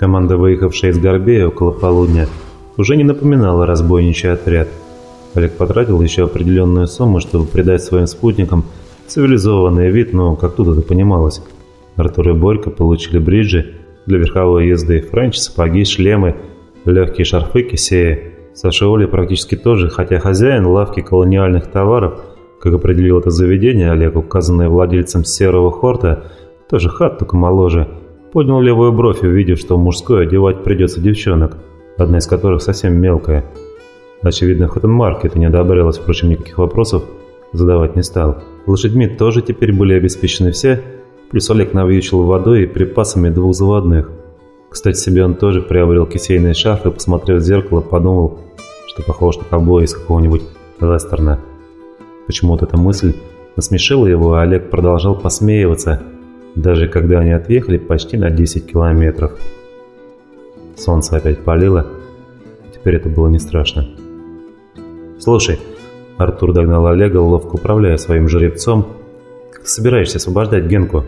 Команда, выехавшая из Горбея около полудня, уже не напоминала разбойничий отряд. Олег потратил еще определенную сумму, чтобы придать своим спутникам цивилизованный вид, но как тут это понималось. Артур и Борька получили бриджи для верховой езды, френч, сапоги, шлемы, легкие шарфы, кисеи. Саша Оля практически тоже, хотя хозяин лавки колониальных товаров, как определил это заведение Олег, указанное владельцем серого хорта, тоже хат, только моложе – Поднял левую бровь, увидев, что в мужской одевать придется девчонок, одна из которых совсем мелкая. Очевидно, Хоттенмарк это не одобрялось, впрочем, никаких вопросов задавать не стал. Лошадьми тоже теперь были обеспечены все, плюс Олег навьючил водой и припасами двух заводных. Кстати, себе он тоже приобрел кисейный шарф и, посмотрев в зеркало, подумал, что похож на ковбоя из какого-нибудь вестерна. Почему-то эта мысль насмешила его, а Олег продолжал посмеиваться – даже когда они отъехали почти на 10 километров. Солнце опять палило, теперь это было не страшно. «Слушай», — Артур догнал Олега, ловко управляя своим жеребцом, «как ты собираешься освобождать Генку?»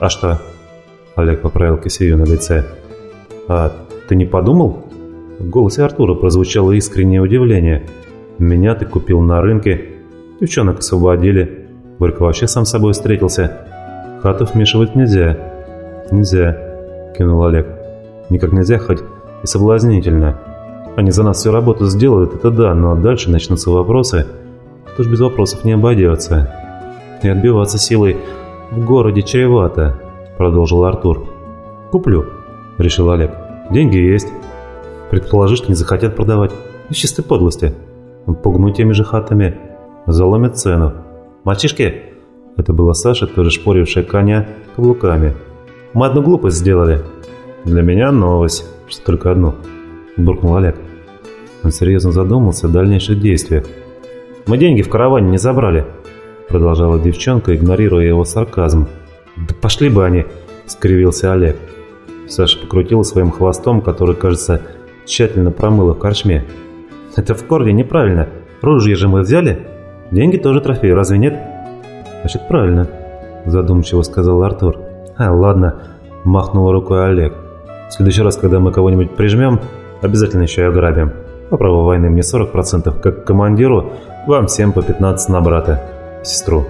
«А что?» — Олег поправил кисею на лице. «А ты не подумал?» В голосе Артура прозвучало искреннее удивление. «Меня ты купил на рынке, девчонок освободили, Борька вообще сам собой встретился» хату вмешивать нельзя». «Нельзя», — кивнул Олег. «Никак нельзя, хоть и соблазнительно. Они за нас всю работу сделают, это да, но дальше начнутся вопросы. Кто ж без вопросов не обойдется. И отбиваться силой в городе чревато», — продолжил Артур. «Куплю», — решил Олег. «Деньги есть. Предположишь, что не захотят продавать. Из чистой подлости. Пугну теми же хатами. Заломят цену. Мальчишки, это была Саша, тоже шпорившая коня каблуками. «Мы одну глупость сделали». «Для меня новость, что только одну», – буркнул Олег. Он серьезно задумался о дальнейших действиях. «Мы деньги в караване не забрали», – продолжала девчонка, игнорируя его сарказм. «Да пошли бы они», – скривился Олег. Саша покрутила своим хвостом, который, кажется, тщательно промыла в корчме. «Это в корне неправильно. Ружье же мы взяли. Деньги тоже трофей, разве нет?» «Значит, правильно», – задумчиво сказал Артур. «А, ладно», – махнул рукой Олег. «В следующий раз, когда мы кого-нибудь прижмем, обязательно еще и ограбим. По праву войны мне 40%, как командиру, вам всем по 15 на брата, сестру».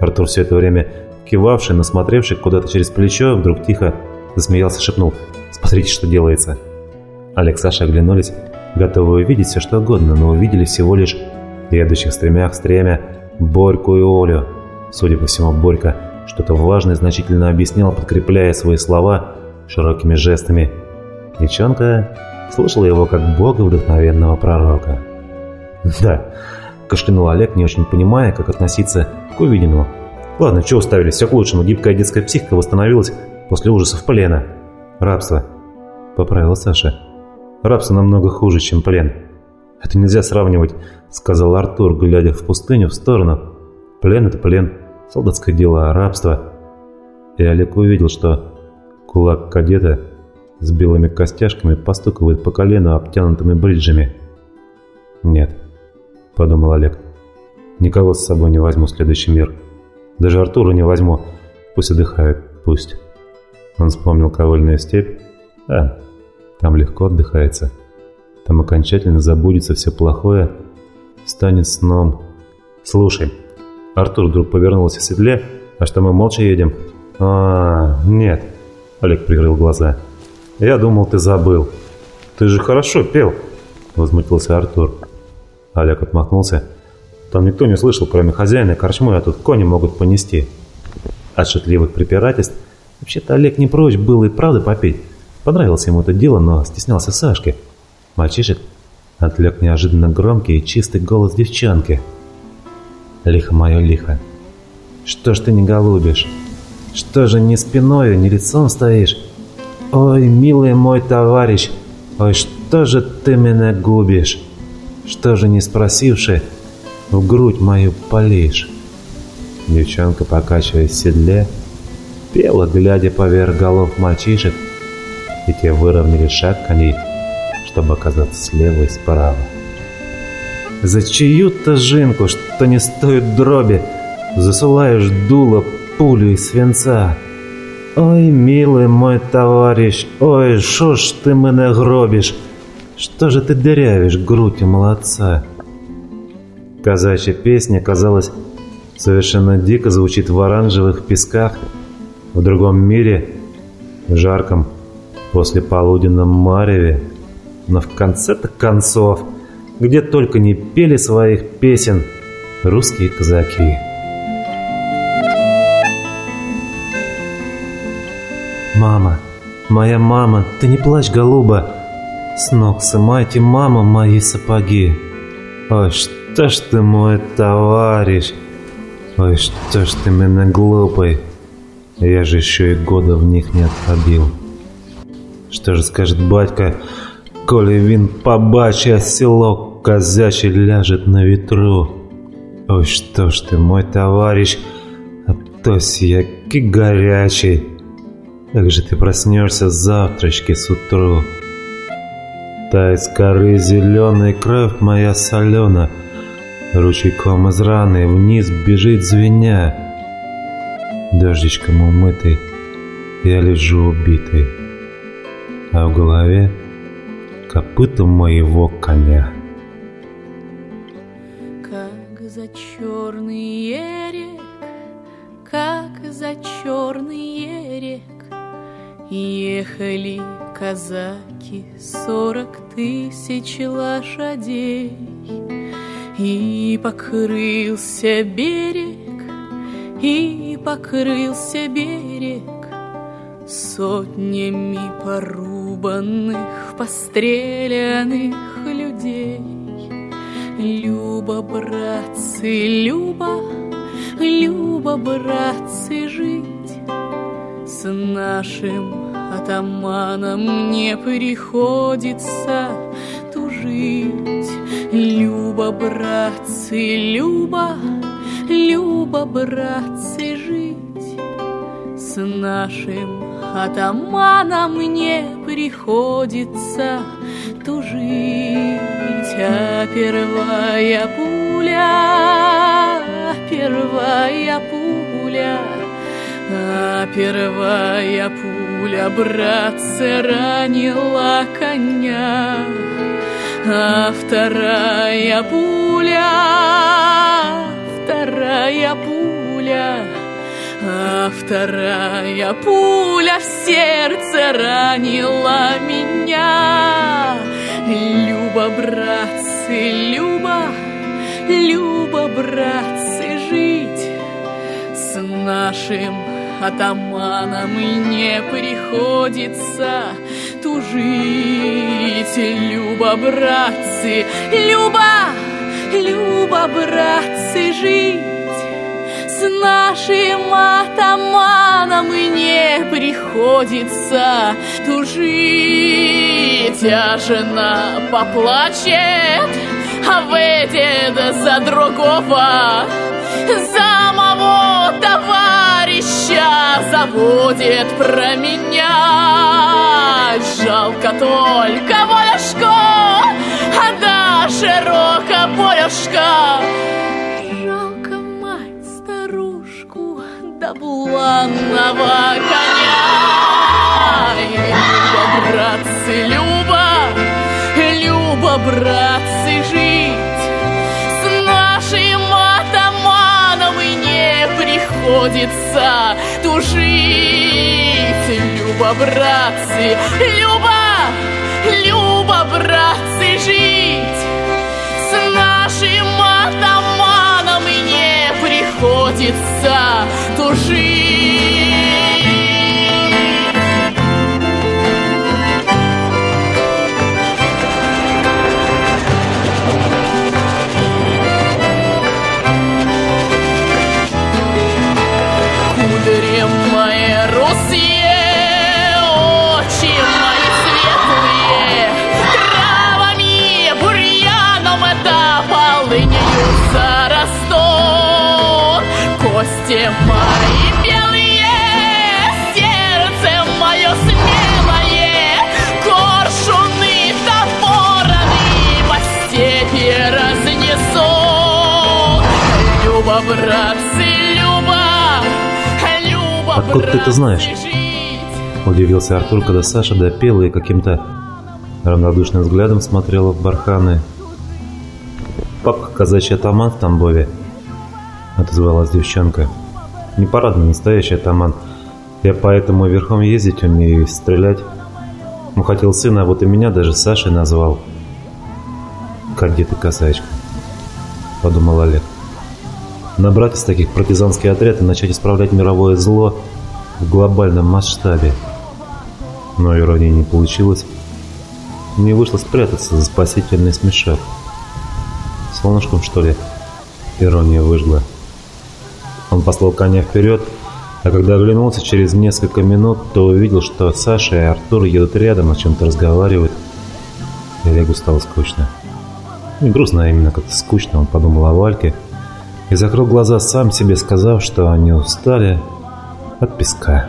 Артур все это время кивавший, но смотревший куда-то через плечо, вдруг тихо засмеялся, шепнул «Смотрите, что делается». Олег и Саша оглянулись, готовые увидеть все что угодно, но увидели всего лишь едущих стремях стремя Борьку и Олю, Судя по всему, Борька что-то важное значительно объяснял, подкрепляя свои слова широкими жестами. Девчонка слушала его как бога вдохновенного пророка. «Да», – кашлянул Олег, не очень понимая, как относиться к увиденному. «Ладно, что уставились, все к лучшему. Гибкая детская психика восстановилась после ужасов плена. Рабство», – поправила Саша. «Рабство намного хуже, чем плен». «Это нельзя сравнивать», – сказал Артур, глядя в пустыню в сторону, Плен – это плен, солдатское дело, рабство. И Олег увидел, что кулак кадета с белыми костяшками постукивает по колену обтянутыми бриджами. «Нет», – подумал Олег, – «никого с собой не возьму в следующий мир. Даже Артура не возьму, пусть отдыхает, пусть». Он вспомнил ковыльную степь. Да, там легко отдыхается. Там окончательно забудется все плохое, станет сном. «Слушай», Артур вдруг повернулся в седле. «А что, мы молча едем?» «А, нет», — Олег прикрыл глаза. «Я думал, ты забыл». «Ты же хорошо пел», — возмутился Артур. Олег отмахнулся. «Там никто не слышал, кроме хозяина корчмы, а тут кони могут понести». От шутливых препирательств Вообще-то Олег не прочь был и правда попеть. Понравилось ему это дело, но стеснялся Сашки. Мальчишек отвлек неожиданно громкий и чистый голос девчонки — лихо мое лихо. Что ж ты не голубишь? Что же ни спиною, ни лицом стоишь? Ой, милый мой товарищ, ой, что же ты меня губишь? Что же не спросивши, в грудь мою полишь? Девчонка, покачиваясь в седле, пела, глядя поверх голов мальчишек, и те выровняли шаг коней, чтобы оказаться слева и справа. За чью-то жинку, что не стоит дроби, Засылаешь дуло пулю из свинца. Ой, милый мой товарищ, ой, шо ж ты меня гробишь? Что же ты дырявишь грудь молодца? Казачья песня, казалось, совершенно дико звучит в оранжевых песках, в другом мире, в жарком послеполуденном мареве. Но в конце-то концов, где только не пели своих песен русские казаки. «Мама, моя мама, ты не плачь, голуба! С ног сымайте, мама, мои сапоги! Ой, что ж ты мой товарищ! Ой, что ж ты меня глупый! Я же еще и года в них не отходил! Что же скажет батька, коли він побачить село козяче ляжет на ветру? Ой, что ж ты мой товарищ, а тось який горячий!» Как же ты проснешься завтрачки с утру? Та из коры зеленой кровь моя солена Ручейком из раны вниз бежит звеня. Дождичком умытый я лежу убитый, А в голове копытом моего коня. Как за черный рек, как за черный рек Ехали казаки сорок тысяч лошадей, И покрылся берег, и покрылся берег Сотнями порубанных, постреляных людей. Люба, братцы, Люба, Люба, братцы, жить с нашим атаманом не приходится тужить. Люба, братцы, Люба, Люба, братцы, жить. С нашим атаманом не приходится тужить. А первая пуля, первая пуля — а первая пуля, братцы, ранила коня, А вторая пуля, вторая пуля в сердце ранила меня. Люба, братцы, Люба, Люба, братцы, жить с нашим атаманам и не приходится тужить. Люба, братцы, Люба, Люба, братцы, жить. С нашим атаманом не приходится тужить. А жена поплачет, а выйдет за другого, за моего товарища заводит про меня. Жалко только Волюшку, а да широко Полюшка. Буланного коня. Люба, братцы, Люба, Люба, братцы, жить с нашим атаманом и не приходится тужить. Люба, братцы, Люба, Люба, братцы, жить. С нашим атаманом и не приходится тужить. Откуда ты это знаешь? Удивился Артур, когда Саша допела и каким-то равнодушным взглядом смотрела в барханы. «Папка казачий атаман в Тамбове», — отозвалась девчонка. «Не парадный, настоящий атаман. Я поэтому верхом ездить умею и стрелять. Он хотел сына, а вот и меня даже Сашей назвал». «Кадет и казачка», — подумал Олег. «Набрать из таких партизанский отряд и начать исправлять мировое зло в глобальном масштабе». Но иронии не получилось. Мне вышло спрятаться за спасительный смешок. Солнышком, что ли? Ирония выжгла. Он послал коня вперед, а когда оглянулся через несколько минут, то увидел, что Саша и Артур едут рядом, о чем-то разговаривают. Олегу стало скучно. Не грустно, а именно как-то скучно, он подумал о Вальке и закрыл глаза сам себе, сказав, что они устали от песка.